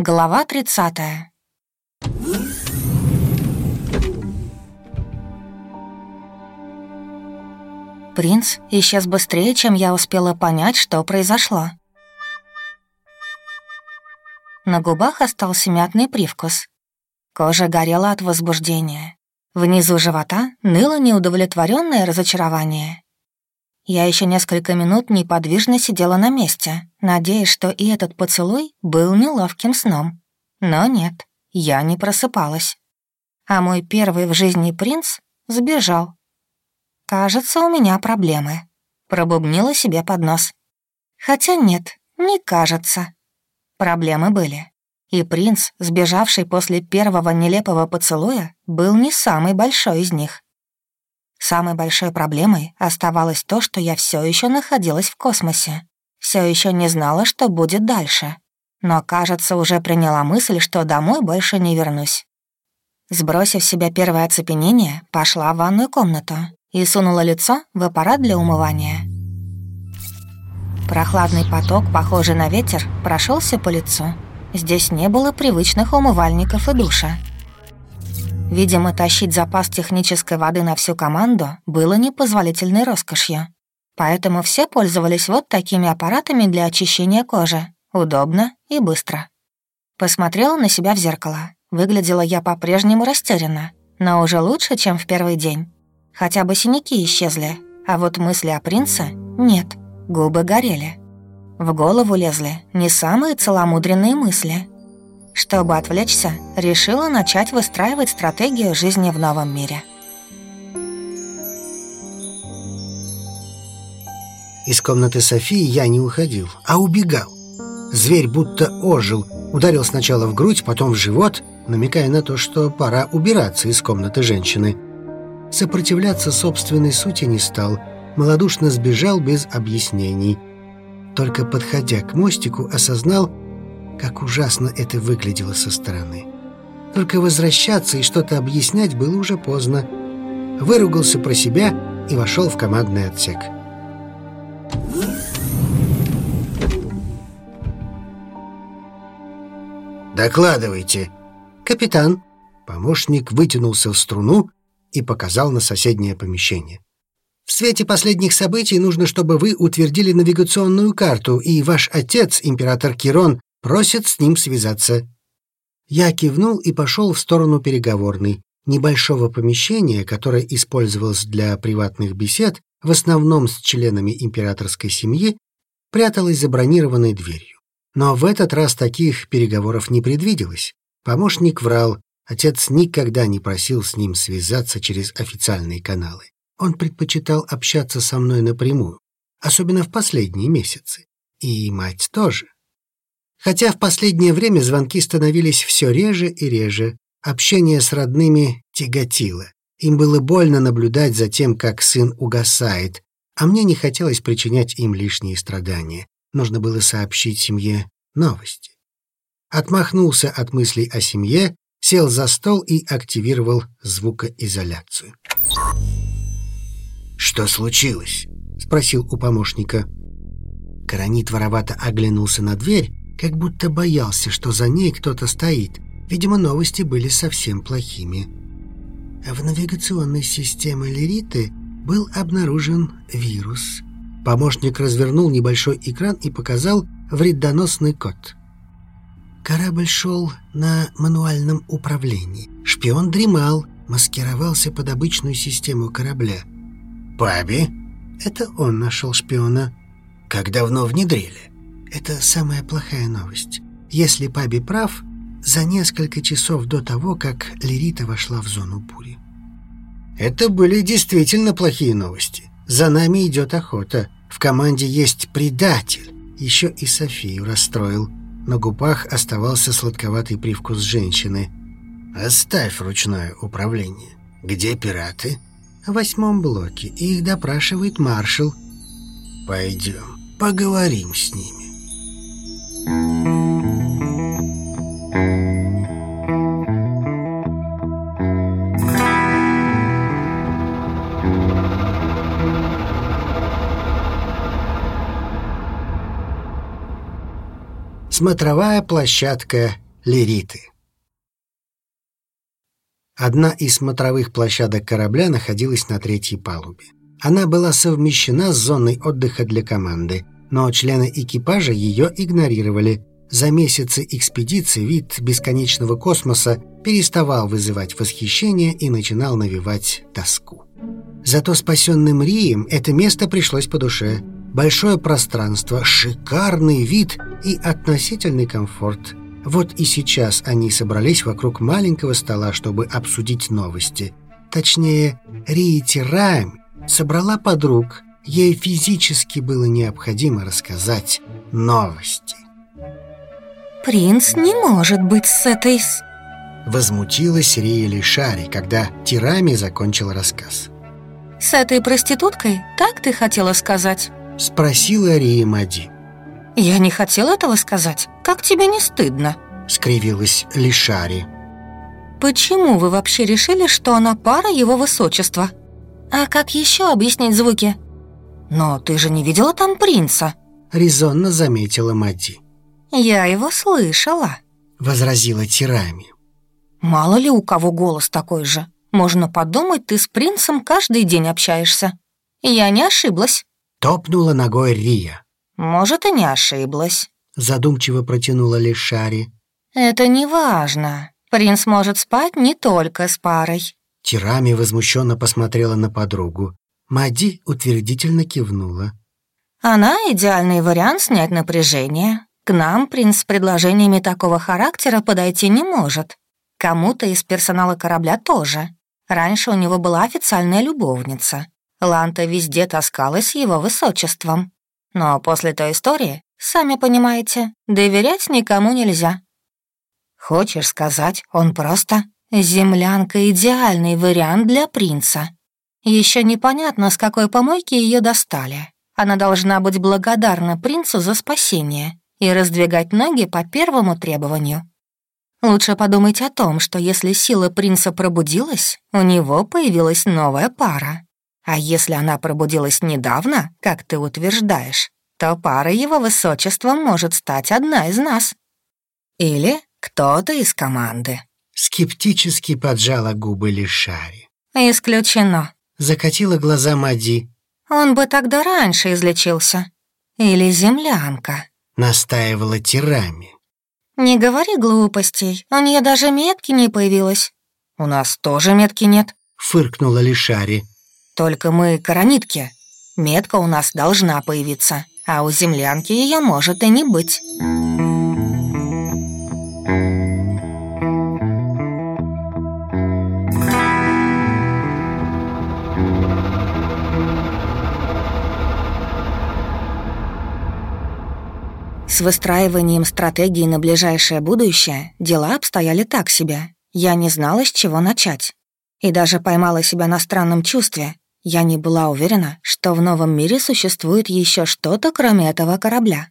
Глава 30 Принц исчез быстрее, чем я успела понять, что произошло. На губах остался мятный привкус. Кожа горела от возбуждения. Внизу живота ныло неудовлетворенное разочарование. Я еще несколько минут неподвижно сидела на месте, надеясь, что и этот поцелуй был неловким сном. Но нет, я не просыпалась. А мой первый в жизни принц сбежал. «Кажется, у меня проблемы», — пробубнила себе под нос. Хотя нет, не кажется. Проблемы были. И принц, сбежавший после первого нелепого поцелуя, был не самый большой из них. Самой большой проблемой оставалось то, что я все еще находилась в космосе. Все еще не знала, что будет дальше. Но, кажется, уже приняла мысль, что домой больше не вернусь. Сбросив себя первое оцепенение, пошла в ванную комнату и сунула лицо в аппарат для умывания. Прохладный поток, похожий на ветер, прошелся по лицу. Здесь не было привычных умывальников и душа. Видимо, тащить запас технической воды на всю команду было непозволительной роскошью. Поэтому все пользовались вот такими аппаратами для очищения кожи. Удобно и быстро. Посмотрела на себя в зеркало. Выглядела я по-прежнему растерянно, но уже лучше, чем в первый день. Хотя бы синяки исчезли, а вот мысли о принце нет, губы горели. В голову лезли не самые целомудренные мысли, чтобы отвлечься, решила начать выстраивать стратегию жизни в новом мире. Из комнаты Софии я не уходил, а убегал. Зверь будто ожил, ударил сначала в грудь, потом в живот, намекая на то, что пора убираться из комнаты женщины. Сопротивляться собственной сути не стал, малодушно сбежал без объяснений. Только подходя к мостику, осознал, как ужасно это выглядело со стороны. Только возвращаться и что-то объяснять было уже поздно. Выругался про себя и вошел в командный отсек. «Докладывайте!» «Капитан!» Помощник вытянулся в струну и показал на соседнее помещение. В свете последних событий нужно, чтобы вы утвердили навигационную карту, и ваш отец, император Кирон, Просит с ним связаться. Я кивнул и пошел в сторону переговорной, небольшого помещения, которое использовалось для приватных бесед, в основном с членами императорской семьи, пряталось за бронированной дверью. Но в этот раз таких переговоров не предвиделось. Помощник врал, отец никогда не просил с ним связаться через официальные каналы. Он предпочитал общаться со мной напрямую, особенно в последние месяцы. И мать тоже. Хотя в последнее время звонки становились все реже и реже, общение с родными тяготило. Им было больно наблюдать за тем, как сын угасает, а мне не хотелось причинять им лишние страдания. Нужно было сообщить семье новости. Отмахнулся от мыслей о семье, сел за стол и активировал звукоизоляцию. «Что случилось?» — спросил у помощника. Каранит воровато оглянулся на дверь, как будто боялся, что за ней кто-то стоит. Видимо, новости были совсем плохими. В навигационной системе Лериты был обнаружен вирус. Помощник развернул небольшой экран и показал вредоносный код. Корабль шел на мануальном управлении. Шпион дремал, маскировался под обычную систему корабля. «Паби?» Это он нашел шпиона. «Как давно внедрили?» Это самая плохая новость. Если Паби прав, за несколько часов до того, как Лерита вошла в зону бури. Это были действительно плохие новости. За нами идет охота. В команде есть предатель. Еще и Софию расстроил. На губах оставался сладковатый привкус женщины. «Оставь ручное управление. Где пираты?» «В восьмом блоке. Их допрашивает маршал». «Пойдем, поговорим с ними». Смотровая площадка Лириты. Одна из смотровых площадок корабля находилась на третьей палубе. Она была совмещена с зоной отдыха для команды, но члены экипажа ее игнорировали. За месяцы экспедиции вид бесконечного космоса переставал вызывать восхищение и начинал навевать тоску. Зато спасенным Рием это место пришлось по душе. Большое пространство, шикарный вид и относительный комфорт. Вот и сейчас они собрались вокруг маленького стола, чтобы обсудить новости. Точнее, Рия Тирайм собрала подруг. Ей физически было необходимо рассказать новости. «Принц не может быть с этой...» Возмутилась Рия Лишари, когда Тирами закончил рассказ. «С этой проституткой? Так ты хотела сказать?» Спросила Рия Мади. «Я не хотела этого сказать. Как тебе не стыдно?» Скривилась Лишари. «Почему вы вообще решили, что она пара его высочества?» «А как еще объяснить звуки?» «Но ты же не видела там принца?» Резонно заметила Мади. «Я его слышала», — возразила Тирами. «Мало ли у кого голос такой же. Можно подумать, ты с принцем каждый день общаешься. Я не ошиблась». Топнула ногой Рия. «Может, и не ошиблась», — задумчиво протянула Лишари. «Это не важно. Принц может спать не только с парой». Тирами возмущенно посмотрела на подругу. Мади утвердительно кивнула. «Она идеальный вариант снять напряжение. К нам принц с предложениями такого характера подойти не может. Кому-то из персонала корабля тоже. Раньше у него была официальная любовница. Ланта везде таскалась с его высочеством. Но после той истории, сами понимаете, доверять никому нельзя. Хочешь сказать, он просто землянка — идеальный вариант для принца. Еще непонятно, с какой помойки ее достали. Она должна быть благодарна принцу за спасение и раздвигать ноги по первому требованию. Лучше подумать о том, что если сила принца пробудилась, у него появилась новая пара. А если она пробудилась недавно, как ты утверждаешь, то пара его высочества может стать одна из нас. Или кто-то из команды. Скептически поджала губы Лишари. Исключено. Закатила глаза Мади. Он бы тогда раньше излечился. Или землянка. Настаивала Тирами. Не говори глупостей, у нее даже метки не появилось. У нас тоже метки нет. Фыркнула Лишари. Только мы коронитки. Метка у нас должна появиться, а у землянки ее может и не быть. С выстраиванием стратегии на ближайшее будущее дела обстояли так себе. Я не знала, с чего начать. И даже поймала себя на странном чувстве. Я не была уверена, что в новом мире существует еще что-то, кроме этого корабля.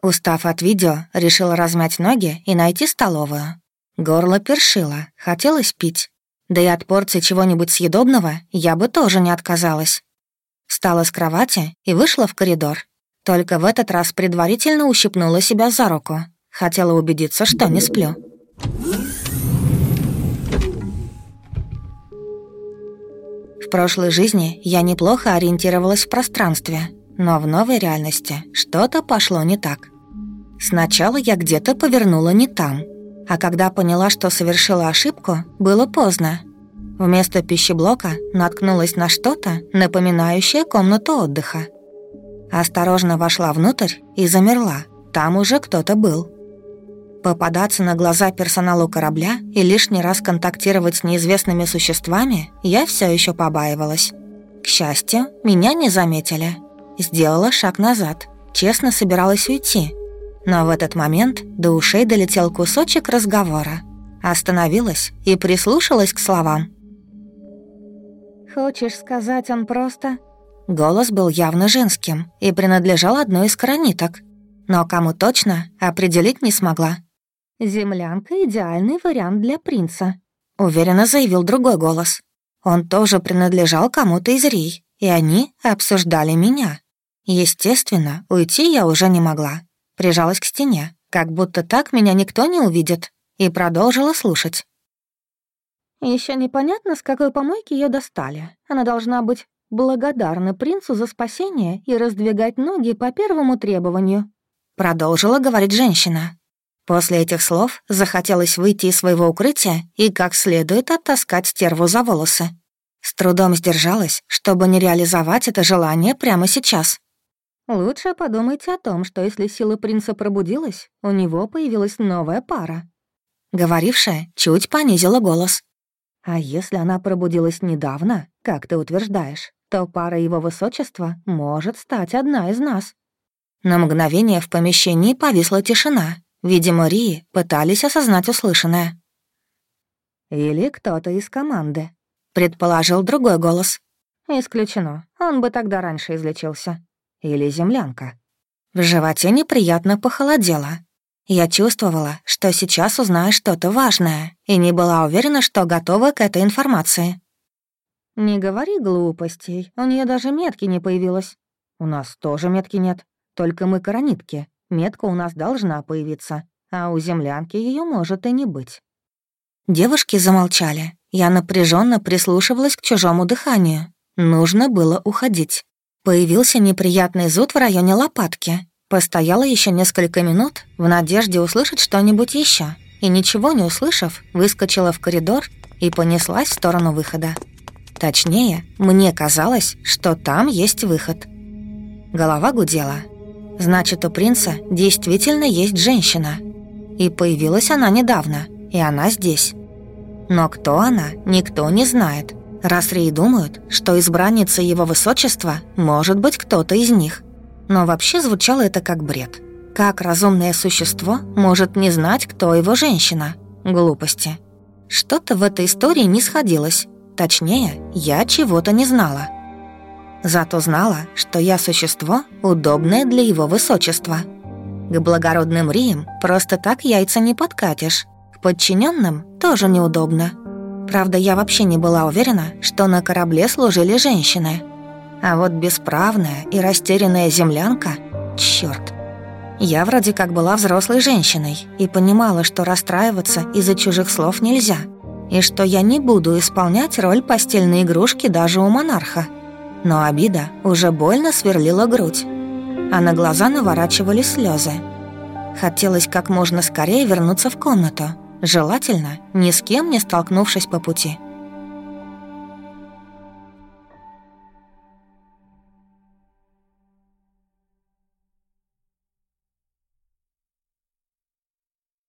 Устав от видео, решила размять ноги и найти столовую. Горло першило, хотелось пить. Да и от порции чего-нибудь съедобного я бы тоже не отказалась. Встала с кровати и вышла в коридор. Только в этот раз предварительно ущипнула себя за руку. Хотела убедиться, что не сплю. В прошлой жизни я неплохо ориентировалась в пространстве, но в новой реальности что-то пошло не так. Сначала я где-то повернула не там, а когда поняла, что совершила ошибку, было поздно. Вместо пищеблока наткнулась на что-то, напоминающее комнату отдыха. Осторожно вошла внутрь и замерла. Там уже кто-то был. Попадаться на глаза персоналу корабля и лишний раз контактировать с неизвестными существами я все еще побаивалась. К счастью, меня не заметили. Сделала шаг назад. Честно собиралась уйти. Но в этот момент до ушей долетел кусочек разговора. Остановилась и прислушалась к словам. «Хочешь сказать, он просто Голос был явно женским и принадлежал одной из корониток. Но кому точно, определить не смогла. «Землянка — идеальный вариант для принца», — уверенно заявил другой голос. Он тоже принадлежал кому-то из Рий, и они обсуждали меня. Естественно, уйти я уже не могла. Прижалась к стене, как будто так меня никто не увидит, и продолжила слушать. Еще непонятно, с какой помойки ее достали. Она должна быть благодарна принцу за спасение и раздвигать ноги по первому требованию. Продолжила говорить женщина. После этих слов захотелось выйти из своего укрытия и как следует оттаскать стерву за волосы. С трудом сдержалась, чтобы не реализовать это желание прямо сейчас. Лучше подумайте о том, что если сила принца пробудилась, у него появилась новая пара. Говорившая чуть понизила голос. А если она пробудилась недавно, как ты утверждаешь, то пара его высочества может стать одна из нас. На мгновение в помещении повисла тишина. Видимо, Рии пытались осознать услышанное. «Или кто-то из команды», — предположил другой голос. «Исключено. Он бы тогда раньше излечился. Или землянка». В животе неприятно похолодело. Я чувствовала, что сейчас узнаю что-то важное, и не была уверена, что готова к этой информации. «Не говори глупостей, у нее даже метки не появилось. У нас тоже метки нет, только мы коронитки. Метка у нас должна появиться, а у землянки ее может и не быть». Девушки замолчали. Я напряженно прислушивалась к чужому дыханию. Нужно было уходить. Появился неприятный зуд в районе лопатки. Постояла еще несколько минут в надежде услышать что-нибудь еще, и ничего не услышав, выскочила в коридор и понеслась в сторону выхода. Точнее, мне казалось, что там есть выход. Голова гудела. Значит, у принца действительно есть женщина. И появилась она недавно, и она здесь. Но кто она, никто не знает. Раз Рей думают, что избранница его высочества может быть кто-то из них. Но вообще звучало это как бред. Как разумное существо может не знать, кто его женщина? Глупости. Что-то в этой истории не сходилось. Точнее, я чего-то не знала. Зато знала, что я существо, удобное для его высочества. К благородным Риям просто так яйца не подкатишь. К подчиненным тоже неудобно. Правда, я вообще не была уверена, что на корабле служили женщины. А вот бесправная и растерянная землянка — чёрт. Я вроде как была взрослой женщиной и понимала, что расстраиваться из-за чужих слов нельзя — и что я не буду исполнять роль постельной игрушки даже у монарха. Но обида уже больно сверлила грудь, а на глаза наворачивались слезы. Хотелось как можно скорее вернуться в комнату, желательно ни с кем не столкнувшись по пути.